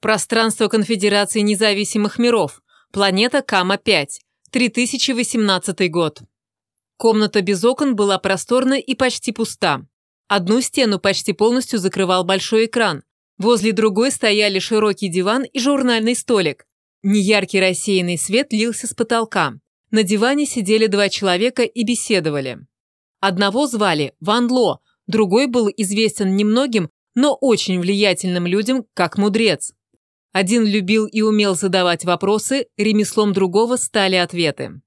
Пространство Конфедерации независимых миров. Планета Кама-5. 3018 год. Комната без окон была просторна и почти пуста. Одну стену почти полностью закрывал большой экран. Возле другой стояли широкий диван и журнальный столик. Неяркий рассеянный свет лился с потолка. На диване сидели два человека и беседовали. Одного звали Ван Ло, другой был известен немногим, но очень влиятельным людям, как мудрец. Один любил и умел задавать вопросы, ремеслом другого стали ответы.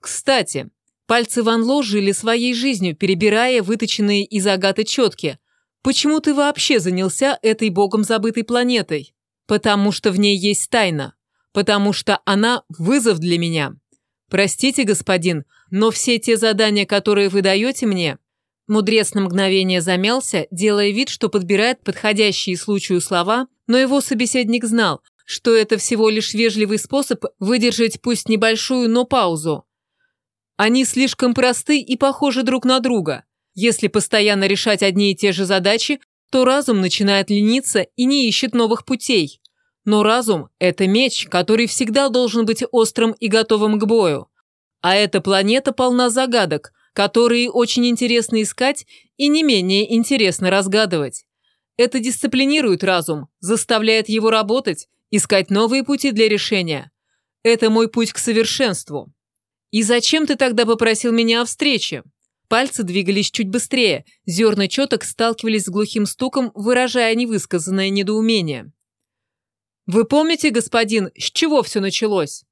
Кстати, пальцы Ван Ло жили своей жизнью, перебирая выточенные из агаты четки. Почему ты вообще занялся этой богом забытой планетой? Потому что в ней есть тайна. Потому что она – вызов для меня. Простите, господин, но все те задания, которые вы даете мне, Мудрец на мгновение замялся, делая вид, что подбирает подходящие случаю слова, но его собеседник знал, что это всего лишь вежливый способ выдержать пусть небольшую, но паузу. Они слишком просты и похожи друг на друга. Если постоянно решать одни и те же задачи, то разум начинает лениться и не ищет новых путей. Но разум – это меч, который всегда должен быть острым и готовым к бою. А эта планета полна загадок, которые очень интересно искать и не менее интересно разгадывать. Это дисциплинирует разум, заставляет его работать, искать новые пути для решения. Это мой путь к совершенству. И зачем ты тогда попросил меня о встрече? Пальцы двигались чуть быстрее, зерна четок сталкивались с глухим стуком, выражая невысказанное недоумение. «Вы помните, господин, с чего все началось?»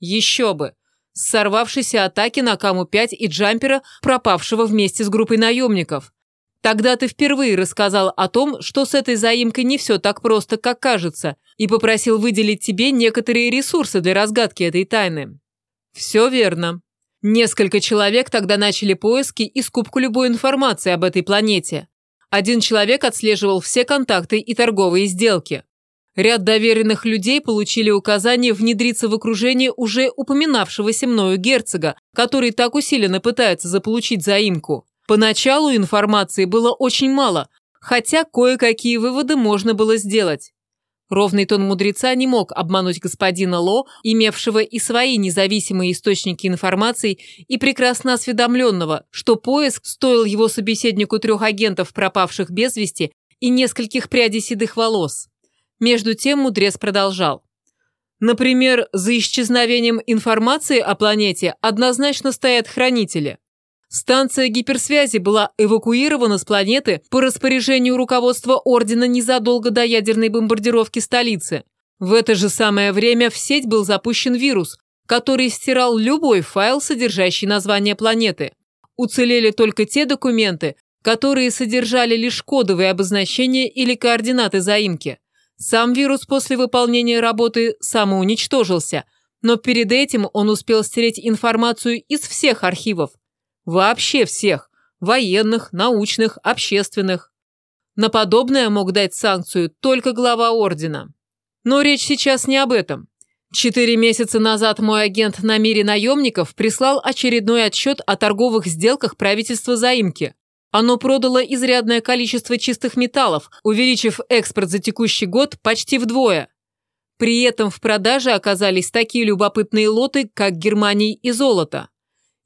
«Еще бы! с сорвавшейся атаки на Каму-5 и джампера, пропавшего вместе с группой наемников. Тогда ты впервые рассказал о том, что с этой заимкой не все так просто, как кажется, и попросил выделить тебе некоторые ресурсы для разгадки этой тайны. Все верно. Несколько человек тогда начали поиски и скупку любой информации об этой планете. Один человек отслеживал все контакты и торговые сделки. Ряд доверенных людей получили указание внедриться в окружение уже упоминавшегося мною герцога, который так усиленно пытается заполучить заимку. Поначалу информации было очень мало, хотя кое-какие выводы можно было сделать. Ровный тон мудреца не мог обмануть господина Ло, имевшего и свои независимые источники информации и прекрасно осведомленного, что поиск стоил его собеседнику трех агентов, пропавших без вести, и нескольких прядей седых волос. Между тем мудрец продолжал. Например, за исчезновением информации о планете однозначно стоят хранители. Станция гиперсвязи была эвакуирована с планеты по распоряжению руководства Ордена незадолго до ядерной бомбардировки столицы. В это же самое время в сеть был запущен вирус, который стирал любой файл, содержащий название планеты. Уцелели только те документы, которые содержали лишь кодовые обозначения или координаты заимки. Сам вирус после выполнения работы самоуничтожился, но перед этим он успел стереть информацию из всех архивов. Вообще всех. Военных, научных, общественных. На подобное мог дать санкцию только глава ордена. Но речь сейчас не об этом. Четыре месяца назад мой агент на мире наемников прислал очередной отчет о торговых сделках правительства заимки. Оно продало изрядное количество чистых металлов, увеличив экспорт за текущий год почти вдвое. При этом в продаже оказались такие любопытные лоты, как Германия и золото.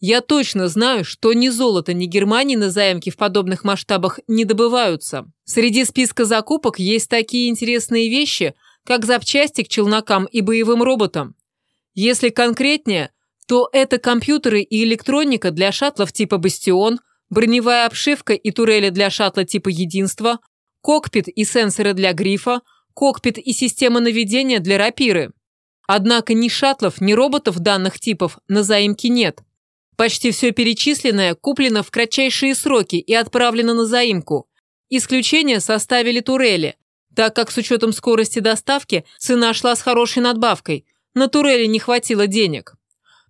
Я точно знаю, что ни золото, ни Германии на заимке в подобных масштабах не добываются. Среди списка закупок есть такие интересные вещи, как запчасти к челнокам и боевым роботам. Если конкретнее, то это компьютеры и электроника для шаттлов типа «Бастион», броневая обшивка и турели для шаттла типа «Единство», кокпит и сенсоры для «Грифа», кокпит и система наведения для «Рапиры». Однако ни шаттлов, ни роботов данных типов на заимке нет. Почти все перечисленное куплено в кратчайшие сроки и отправлено на заимку. Исключение составили турели, так как с учетом скорости доставки цена шла с хорошей надбавкой. На турели не хватило денег.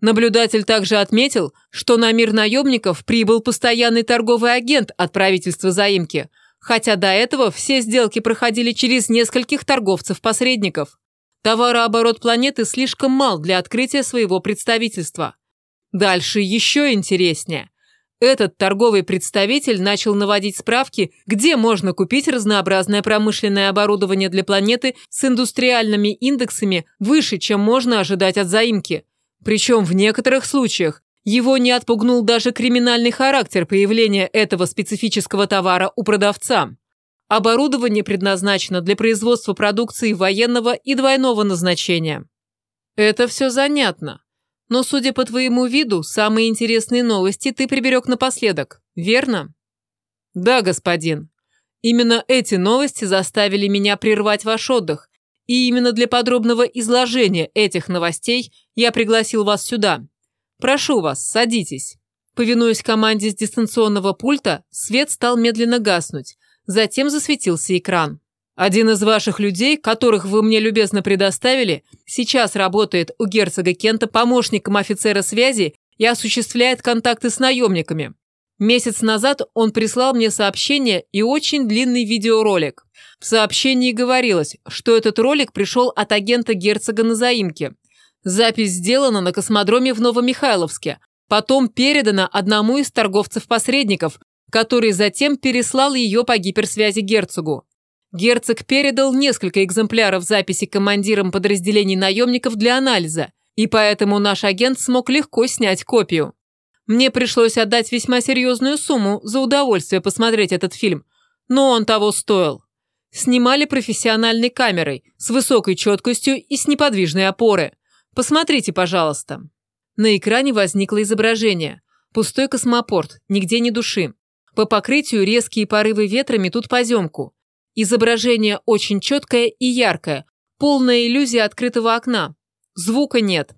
Наблюдатель также отметил, что на мир наемников прибыл постоянный торговый агент от правительства заимки, хотя до этого все сделки проходили через нескольких торговцев-посредников. Товарооборот планеты слишком мал для открытия своего представительства. Дальше еще интереснее. Этот торговый представитель начал наводить справки, где можно купить разнообразное промышленное оборудование для планеты с индустриальными индексами выше, чем можно ожидать от заимки. Причем в некоторых случаях его не отпугнул даже криминальный характер появления этого специфического товара у продавца. Оборудование предназначено для производства продукции военного и двойного назначения. Это все занятно. Но, судя по твоему виду, самые интересные новости ты приберег напоследок, верно? Да, господин. Именно эти новости заставили меня прервать ваш отдых, и именно для подробного изложения этих новостей я пригласил вас сюда. Прошу вас, садитесь. Повинуясь команде с дистанционного пульта, свет стал медленно гаснуть, затем засветился экран. Один из ваших людей, которых вы мне любезно предоставили, сейчас работает у герцога Кента помощником офицера связи и осуществляет контакты с наемниками. Месяц назад он прислал мне сообщение и очень длинный видеоролик. В сообщении говорилось, что этот ролик пришел от агента герцога на заимке. Запись сделана на космодроме в Новомихайловске, потом передана одному из торговцев-посредников, который затем переслал ее по гиперсвязи герцогу. Герцог передал несколько экземпляров записи командирам подразделений наемников для анализа, и поэтому наш агент смог легко снять копию. Мне пришлось отдать весьма серьезную сумму за удовольствие посмотреть этот фильм, но он того стоил. Снимали профессиональной камерой, с высокой четкостью и с неподвижной опоры. Посмотрите, пожалуйста. На экране возникло изображение. Пустой космопорт, нигде ни души. По покрытию резкие порывы ветра метут поземку. Изображение очень четкое и яркое, полная иллюзия открытого окна. Звука нет.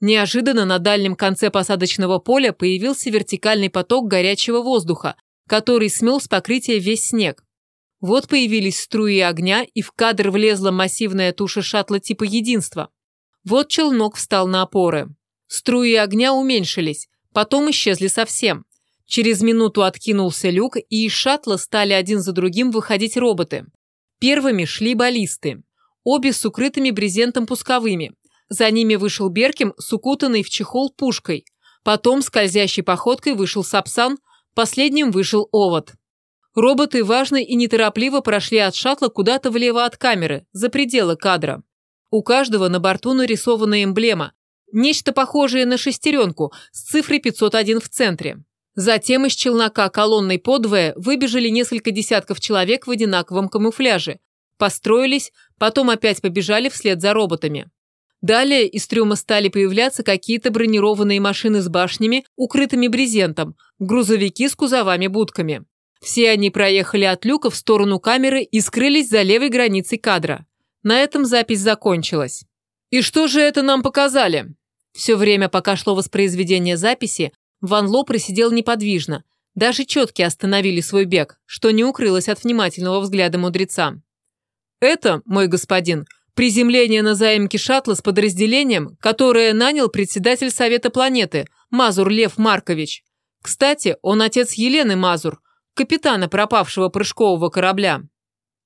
Неожиданно на дальнем конце посадочного поля появился вертикальный поток горячего воздуха, который смел с покрытия весь снег. Вот появились струи огня, и в кадр влезла массивная туша шаттла типа «Единства». Вот челнок встал на опоры. Струи огня уменьшились, потом исчезли совсем. Через минуту откинулся люк, и из шаттла стали один за другим выходить роботы. Первыми шли баллисты. Обе с укрытыми брезентом пусковыми. За ними вышел Беркем с укутанной в чехол пушкой. Потом скользящей походкой вышел Сапсан, последним вышел Овод. Роботы важно и неторопливо прошли от шаттла куда-то влево от камеры, за пределы кадра. У каждого на борту нарисована эмблема. Нечто похожее на шестеренку с цифрой 501 в центре. Затем из челнока колонной подвое выбежали несколько десятков человек в одинаковом камуфляже. Построились, потом опять побежали вслед за роботами. Далее из трюма стали появляться какие-то бронированные машины с башнями, укрытыми брезентом, грузовики с кузовами-будками. Все они проехали от люка в сторону камеры и скрылись за левой границей кадра. На этом запись закончилась. «И что же это нам показали?» Все время, пока шло воспроизведение записи, Ван Ло просидел неподвижно. Даже четки остановили свой бег, что не укрылось от внимательного взгляда мудреца. «Это, мой господин, приземление на заимке шаттла с подразделением, которое нанял председатель Совета планеты, Мазур Лев Маркович. Кстати, он отец Елены Мазур, капитана пропавшего прыжкового корабля».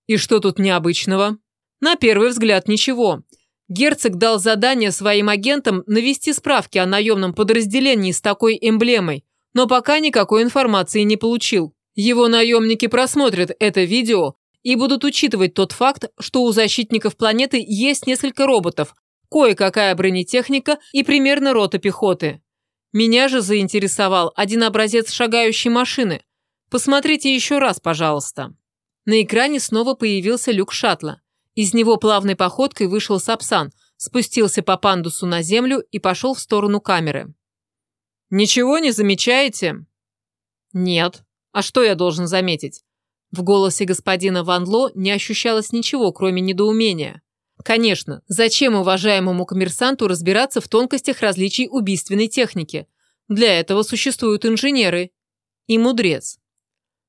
«И что тут необычного?» «На первый взгляд ничего. Герцог дал задание своим агентам навести справки о наемном подразделении с такой эмблемой, но пока никакой информации не получил. Его наемники просмотрят это видео и будут учитывать тот факт, что у защитников планеты есть несколько роботов, кое-какая бронетехника и примерно рота пехоты. Меня же заинтересовал один образец шагающей машины. Посмотрите еще раз, пожалуйста. На экране снова появился люк шаттла. Из него плавной походкой вышел Сапсан, спустился по пандусу на землю и пошел в сторону камеры. «Ничего не замечаете?» «Нет. А что я должен заметить?» В голосе господина Ван Ло не ощущалось ничего, кроме недоумения. Конечно, зачем уважаемому коммерсанту разбираться в тонкостях различий убийственной техники? Для этого существуют инженеры. И мудрец.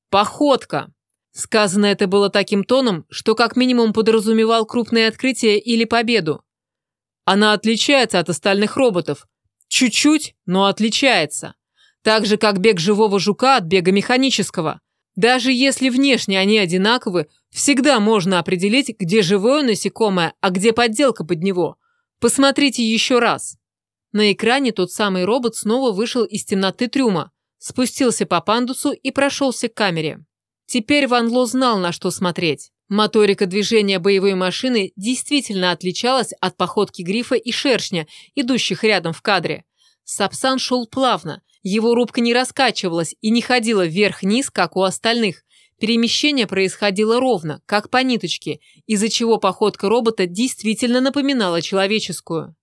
«Походка!» Сказано это было таким тоном, что как минимум подразумевал крупное открытие или победу. Она отличается от остальных роботов. Чуть-чуть, но отличается. Так же, как бег живого жука от бега механического. Даже если внешне они одинаковы, всегда можно определить, где живое насекомое, а где подделка под него. Посмотрите еще раз. На экране тот самый робот снова вышел из темноты трюма. спустился по пандусу и прошелся к камере. Теперь Ван Ло знал, на что смотреть. Моторика движения боевой машины действительно отличалась от походки грифа и шершня, идущих рядом в кадре. Сапсан шел плавно, его рубка не раскачивалась и не ходила вверх-вниз, как у остальных. Перемещение происходило ровно, как по ниточке, из-за чего походка робота действительно напоминала человеческую.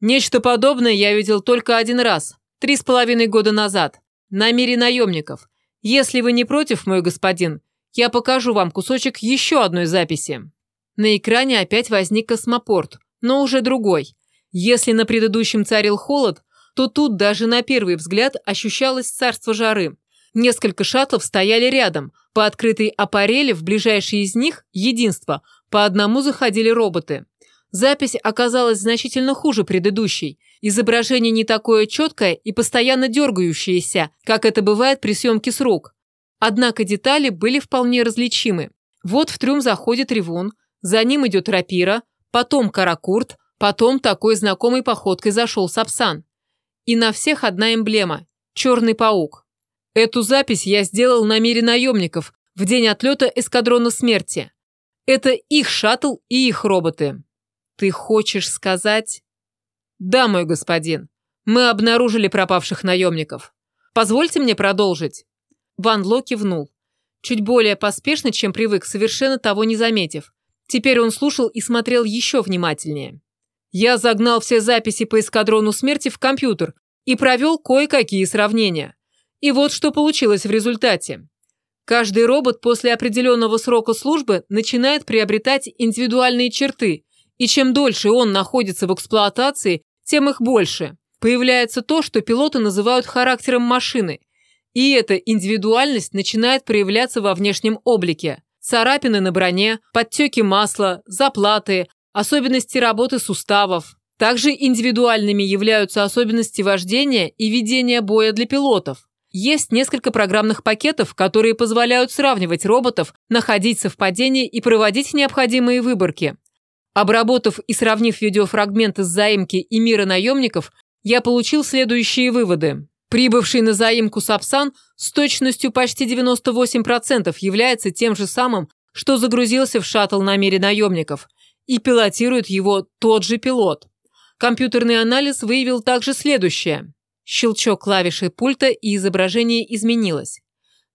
Нечто подобное я видел только один раз, три с половиной года назад, на мире наемников. Если вы не против, мой господин, я покажу вам кусочек еще одной записи. На экране опять возник космопорт, но уже другой. Если на предыдущем царил холод, то тут даже на первый взгляд ощущалось царство жары. Несколько шаттлов стояли рядом. По открытой аппарели в ближайшей из них, единство, по одному заходили роботы. Запись оказалась значительно хуже предыдущей. Изображение не такое четкое и постоянно дергающееся, как это бывает при съемке с рук. Однако детали были вполне различимы. Вот в трюм заходит ревун, за ним идет рапира, потом каракурт, потом такой знакомой походкой зашел Сапсан. И на всех одна эмблема – черный паук. Эту запись я сделал на мире наемников в день отлета эскадрона смерти. Это их шаттл и их роботы. Ты хочешь сказать? Да, мой господин. Мы обнаружили пропавших наемников. Позвольте мне продолжить. Ван Ло кивнул. Чуть более поспешно, чем привык, совершенно того не заметив. Теперь он слушал и смотрел еще внимательнее. Я загнал все записи по эскадрону смерти в компьютер и провел кое-какие сравнения. И вот что получилось в результате. Каждый робот после определенного срока службы начинает приобретать индивидуальные черты, и чем дольше он находится в эксплуатации, тем их больше. Появляется то, что пилоты называют характером машины. И эта индивидуальность начинает проявляться во внешнем облике. Царапины на броне, подтеки масла, заплаты, особенности работы суставов. Также индивидуальными являются особенности вождения и ведения боя для пилотов. Есть несколько программных пакетов, которые позволяют сравнивать роботов, находить совпадения и проводить необходимые выборки. Обработав и сравнив видеофрагменты с заимки и мира наемников, я получил следующие выводы. Прибывший на заимку Сапсан с точностью почти 98% является тем же самым, что загрузился в шаттл на мире наемников – и пилотирует его тот же пилот. Компьютерный анализ выявил также следующее. Щелчок клавиши пульта и изображение изменилось.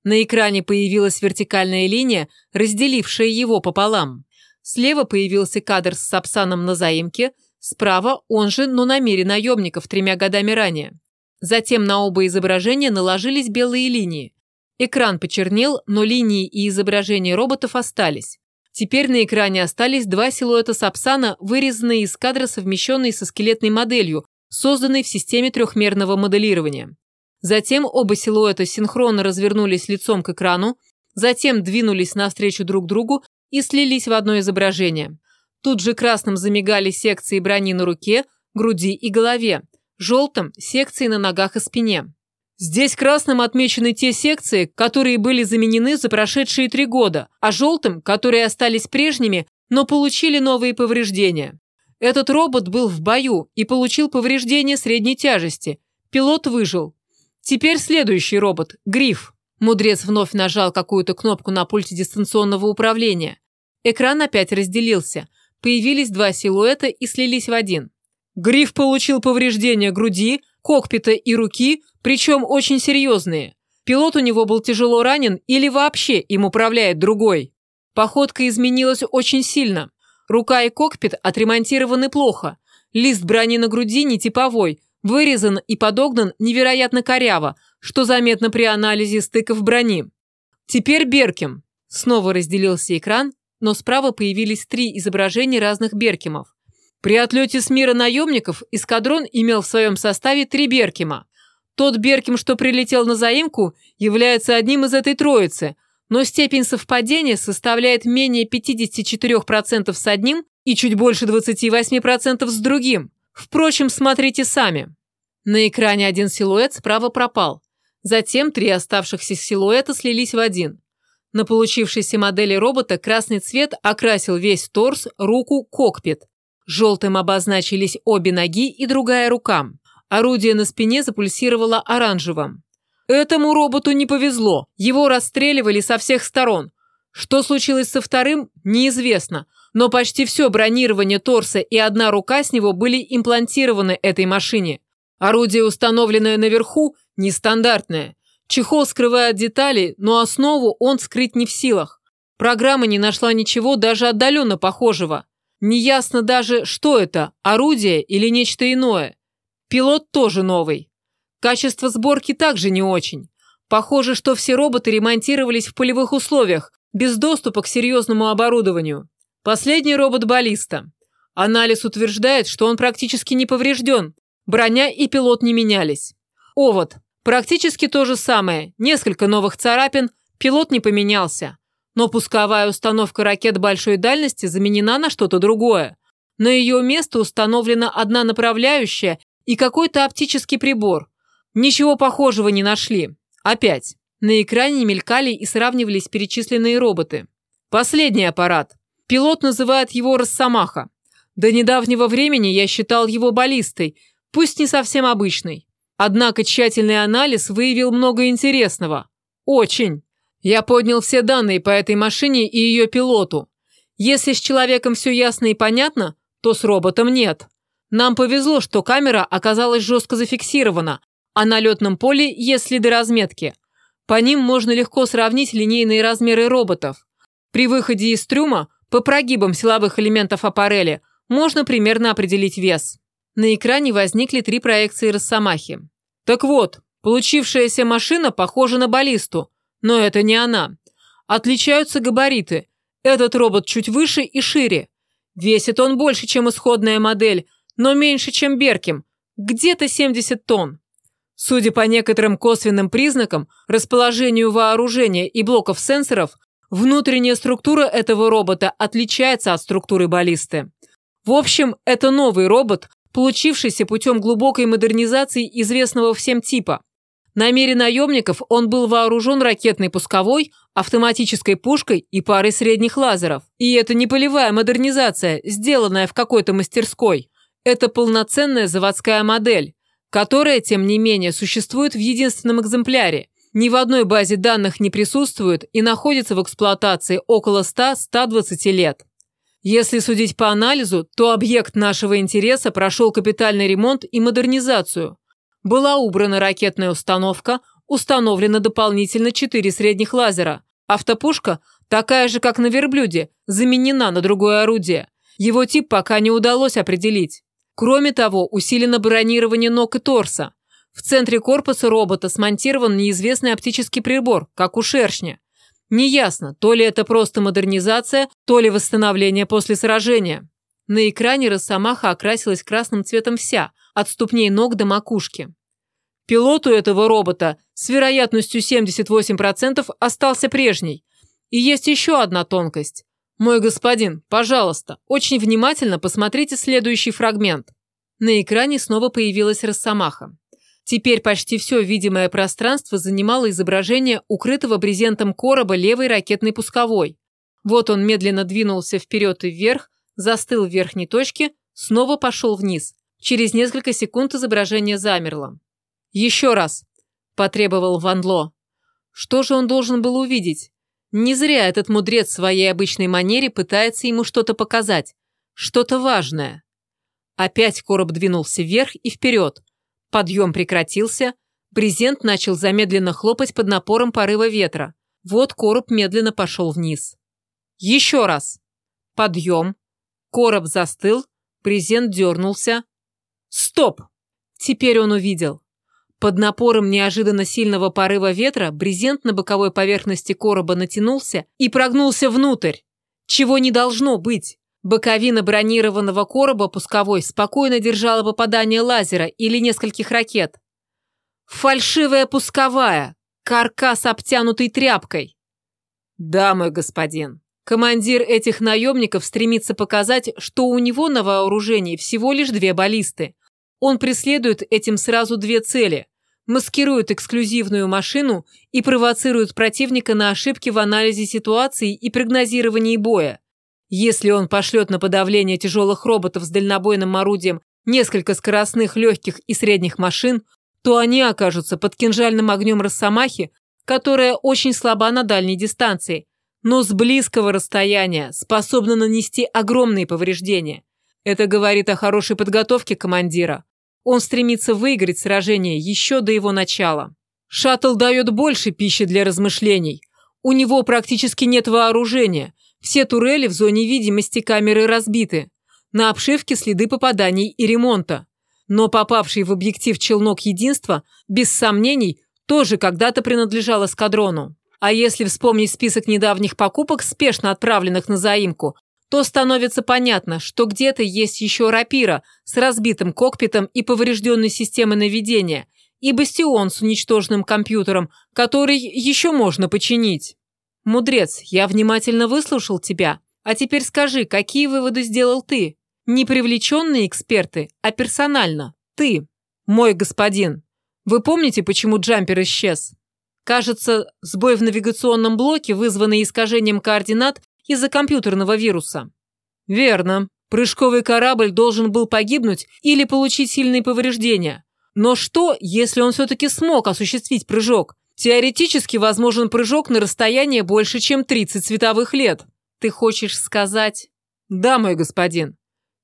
На экране появилась вертикальная линия, разделившая его пополам. Слева появился кадр с Сапсаном на заимке, справа он же, но на мире наемников тремя годами ранее. Затем на оба изображения наложились белые линии. Экран почернел, но линии и изображения роботов остались. Теперь на экране остались два силуэта Сапсана, вырезанные из кадра, совмещенные со скелетной моделью, созданной в системе трехмерного моделирования. Затем оба силуэта синхронно развернулись лицом к экрану, затем двинулись навстречу друг другу и слились в одно изображение. Тут же красным замигали секции брони на руке, груди и голове, желтым – секции на ногах и спине. Здесь красным отмечены те секции, которые были заменены за прошедшие три года, а желтым, которые остались прежними, но получили новые повреждения. Этот робот был в бою и получил повреждения средней тяжести. Пилот выжил. Теперь следующий робот – Гриф. Мудрец вновь нажал какую-то кнопку на пульте дистанционного управления. Экран опять разделился. Появились два силуэта и слились в один. Гриф получил повреждения груди, кокпита и руки, причем очень серьезные. Пилот у него был тяжело ранен или вообще им управляет другой. Походка изменилась очень сильно. Рука и кокпит отремонтированы плохо. Лист брони на груди не типовой, вырезан и подогнан невероятно коряво, что заметно при анализе стыков брони. Теперь Беркем. Снова разделился экран, но справа появились три изображения разных Беркемов. При отлете с мира наемников эскадрон имел в своем составе три Беркема. Тот Беркем, что прилетел на заимку, является одним из этой троицы, но степень совпадения составляет менее 54% с одним и чуть больше 28% с другим. Впрочем, смотрите сами. На экране один силуэт справа пропал. Затем три оставшихся силуэта слились в один. На получившейся модели робота красный цвет окрасил весь торс, руку, кокпит. Желтым обозначились обе ноги и другая рука. Орудие на спине запульсировало оранжевым. Этому роботу не повезло. Его расстреливали со всех сторон. Что случилось со вторым, неизвестно. Но почти все бронирование торса и одна рука с него были имплантированы этой машине. Орудие, установленное наверху, нестандартное. Чехол скрывает детали, но основу он скрыть не в силах. Программа не нашла ничего даже отдаленно похожего. Неясно даже, что это, орудие или нечто иное. Пилот тоже новый. Качество сборки также не очень. Похоже, что все роботы ремонтировались в полевых условиях, без доступа к серьезному оборудованию. Последний робот баллиста. Анализ утверждает, что он практически не поврежден. Броня и пилот не менялись. Овод. Практически то же самое. Несколько новых царапин, пилот не поменялся. Но пусковая установка ракет большой дальности заменена на что-то другое. На ее место установлена одна направляющая и какой-то оптический прибор. Ничего похожего не нашли. Опять. На экране мелькали и сравнивались перечисленные роботы. Последний аппарат. Пилот называет его «Росомаха». До недавнего времени я считал его баллистой, пусть не совсем обычной. Однако тщательный анализ выявил много интересного. Очень. Я поднял все данные по этой машине и ее пилоту. Если с человеком все ясно и понятно, то с роботом нет. Нам повезло, что камера оказалась жестко зафиксирована, а на летном поле есть следы разметки – по ним можно легко сравнить линейные размеры роботов. При выходе из трюма по прогибам силовых элементов аппарели можно примерно определить вес. На экране возникли три проекции Росомахи. Так вот, получившаяся машина похожа на баллисту, но это не она. Отличаются габариты. Этот робот чуть выше и шире. Весит он больше, чем исходная модель, но меньше, чем Берким, где-то 70 тонн. Судя по некоторым косвенным признакам, расположению вооружения и блоков сенсоров, внутренняя структура этого робота отличается от структуры баллисты. В общем, это новый робот, получившийся путем глубокой модернизации известного всем типа. На мере наемников он был вооружен ракетной пусковой, автоматической пушкой и парой средних лазеров. И это не полевая модернизация, сделанная в какой-то мастерской. Это полноценная заводская модель которая, тем не менее, существует в единственном экземпляре, ни в одной базе данных не присутствует и находится в эксплуатации около 100-120 лет. Если судить по анализу, то объект нашего интереса прошел капитальный ремонт и модернизацию. Была убрана ракетная установка, установлено дополнительно 4 средних лазера. Автопушка, такая же, как на верблюде, заменена на другое орудие. Его тип пока не удалось определить. Кроме того, усилено бронирование ног и торса. В центре корпуса робота смонтирован неизвестный оптический прибор, как у шершня. Неясно, то ли это просто модернизация, то ли восстановление после сражения. На экране Росомаха окрасилась красным цветом вся, от ступней ног до макушки. Пилоту этого робота с вероятностью 78% остался прежний. И есть еще одна тонкость. «Мой господин, пожалуйста, очень внимательно посмотрите следующий фрагмент». На экране снова появилась росомаха. Теперь почти все видимое пространство занимало изображение укрытого брезентом короба левой ракетной пусковой. Вот он медленно двинулся вперед и вверх, застыл в верхней точке, снова пошел вниз. Через несколько секунд изображение замерло. «Еще раз», – потребовал Ван Ло. Что же он должен был увидеть? Не зря этот мудрец в своей обычной манере пытается ему что-то показать. Что-то важное. Опять короб двинулся вверх и вперед. Подъем прекратился. Брезент начал замедленно хлопать под напором порыва ветра. Вот короб медленно пошел вниз. Еще раз. Подъем. Короб застыл. Брезент дернулся. Стоп! Теперь он увидел. Под напором неожиданно сильного порыва ветра брезент на боковой поверхности короба натянулся и прогнулся внутрь. Чего не должно быть. Боковина бронированного короба пусковой спокойно держала попадание лазера или нескольких ракет. Фальшивая пусковая, каркас обтянутый тряпкой. Да, мой господин. Командир этих наемников стремится показать, что у него на вооружении всего лишь две баллисты – он преследует этим сразу две цели – маскирует эксклюзивную машину и провоцирует противника на ошибки в анализе ситуации и прогнозировании боя. Если он пошлет на подавление тяжелых роботов с дальнобойным орудием несколько скоростных, легких и средних машин, то они окажутся под кинжальным огнем Росомахи, которая очень слаба на дальней дистанции, но с близкого расстояния способна нанести огромные повреждения. Это говорит о хорошей подготовке командира. Он стремится выиграть сражение еще до его начала. Шаттл дает больше пищи для размышлений. У него практически нет вооружения. Все турели в зоне видимости камеры разбиты. На обшивке следы попаданий и ремонта. Но попавший в объектив челнок единства, без сомнений, тоже когда-то принадлежал эскадрону. А если вспомнить список недавних покупок, спешно отправленных на заимку, то становится понятно, что где-то есть еще рапира с разбитым кокпитом и поврежденной системой наведения, и бастион с уничтоженным компьютером, который еще можно починить. Мудрец, я внимательно выслушал тебя, а теперь скажи, какие выводы сделал ты? Не привлеченные эксперты, а персонально. Ты, мой господин. Вы помните, почему джампер исчез? Кажется, сбой в навигационном блоке, вызванный искажением координат из-за компьютерного вируса. Верно. Прыжковый корабль должен был погибнуть или получить сильные повреждения. Но что, если он все-таки смог осуществить прыжок? Теоретически возможен прыжок на расстояние больше, чем 30 световых лет. Ты хочешь сказать? Да, мой господин.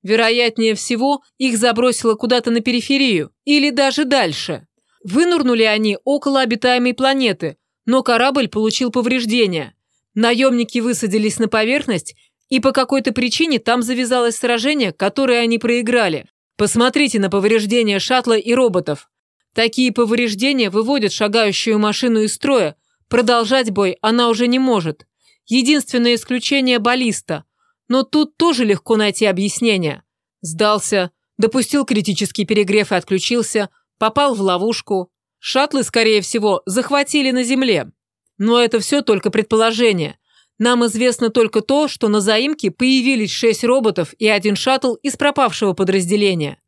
Вероятнее всего, их забросило куда-то на периферию или даже дальше. Вынурнули они около обитаемой планеты, но корабль получил повреждения. Наемники высадились на поверхность, и по какой-то причине там завязалось сражение, которое они проиграли. Посмотрите на повреждения шаттла и роботов. Такие повреждения выводят шагающую машину из строя. Продолжать бой она уже не может. Единственное исключение – баллиста – но тут тоже легко найти объяснение. Сдался, допустил критический перегрев и отключился, попал в ловушку. Шаттлы, скорее всего, захватили на Земле. Но это все только предположение. Нам известно только то, что на заимке появились шесть роботов и один шаттл из пропавшего подразделения.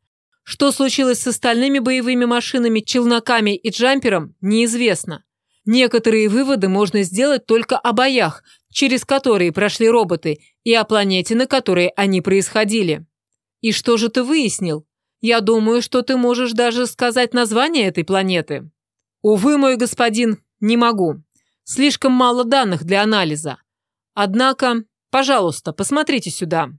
Что случилось с остальными боевыми машинами, челноками и джампером, неизвестно. Некоторые выводы можно сделать только о боях, через которые прошли роботы, и о планете, на которой они происходили. И что же ты выяснил? Я думаю, что ты можешь даже сказать название этой планеты. Увы, мой господин, не могу. Слишком мало данных для анализа. Однако, пожалуйста, посмотрите сюда.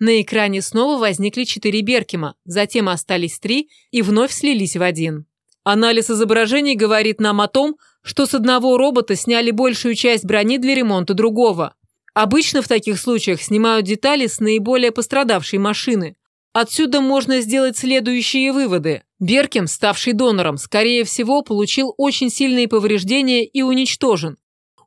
На экране снова возникли четыре Беркима, затем остались три и вновь слились в один. Анализ изображений говорит нам о том, что с одного робота сняли большую часть брони для ремонта другого. Обычно в таких случаях снимают детали с наиболее пострадавшей машины. Отсюда можно сделать следующие выводы. Беркем, ставший донором, скорее всего, получил очень сильные повреждения и уничтожен.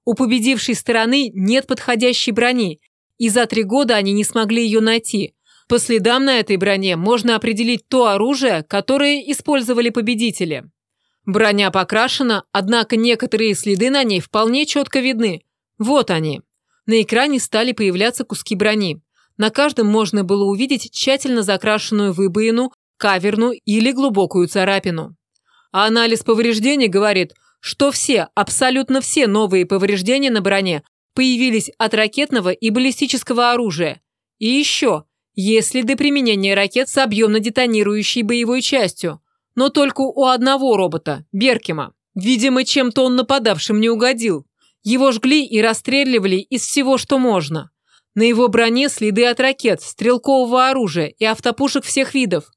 У победившей стороны нет подходящей брони, и за три года они не смогли ее найти. По следам на этой броне можно определить то оружие, которое использовали победители. Броня покрашена, однако некоторые следы на ней вполне четко видны. Вот они. На экране стали появляться куски брони. На каждом можно было увидеть тщательно закрашенную выбоину, каверну или глубокую царапину. А анализ повреждений говорит, что все, абсолютно все новые повреждения на броне появились от ракетного и баллистического оружия. И еще, есть следы применения ракет с объемно-детонирующей боевой частью – но только у одного робота, Беркима. Видимо, чем-то он нападавшим не угодил. Его жгли и расстреливали из всего, что можно. На его броне следы от ракет, стрелкового оружия и автопушек всех видов.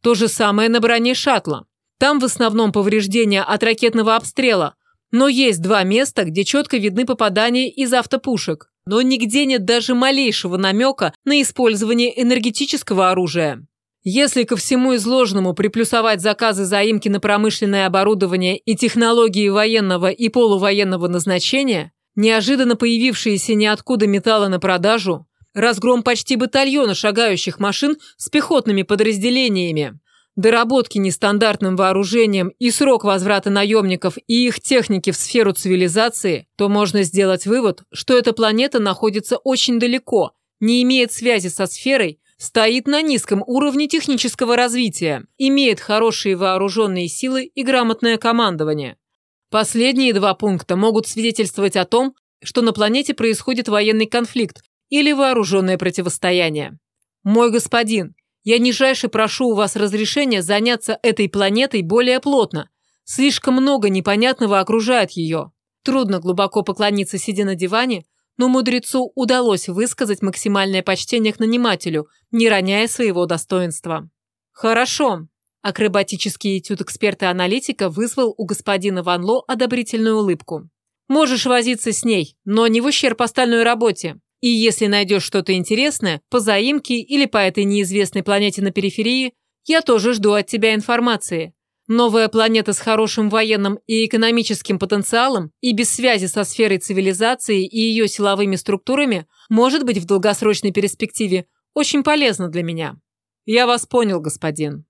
То же самое на броне шаттла. Там в основном повреждения от ракетного обстрела, но есть два места, где четко видны попадания из автопушек. Но нигде нет даже малейшего намека на использование энергетического оружия. Если ко всему изложенному приплюсовать заказы заимки на промышленное оборудование и технологии военного и полувоенного назначения, неожиданно появившиеся ниоткуда металлы на продажу, разгром почти батальона шагающих машин с пехотными подразделениями, доработки нестандартным вооружением и срок возврата наемников и их техники в сферу цивилизации, то можно сделать вывод, что эта планета находится очень далеко, не имеет связи со сферой стоит на низком уровне технического развития, имеет хорошие вооруженные силы и грамотное командование. Последние два пункта могут свидетельствовать о том, что на планете происходит военный конфликт или вооруженное противостояние. Мой господин, я нижайше прошу у вас разрешения заняться этой планетой более плотно. Слишком много непонятного окружает ее. Трудно глубоко поклониться, сидя на диване, но мудрецу удалось высказать максимальное почтение к нанимателю, не роняя своего достоинства. «Хорошо», Акробатический этюд эксперта-аналитика вызвал у господина Ван Ло одобрительную улыбку. «Можешь возиться с ней, но не в ущерб остальной работе. И если найдешь что-то интересное, по заимке или по этой неизвестной планете на периферии, я тоже жду от тебя информации. Новая планета с хорошим военным и экономическим потенциалом и без связи со сферой цивилизации и ее силовыми структурами может быть в долгосрочной перспективе очень полезна для меня. Я вас понял, господин.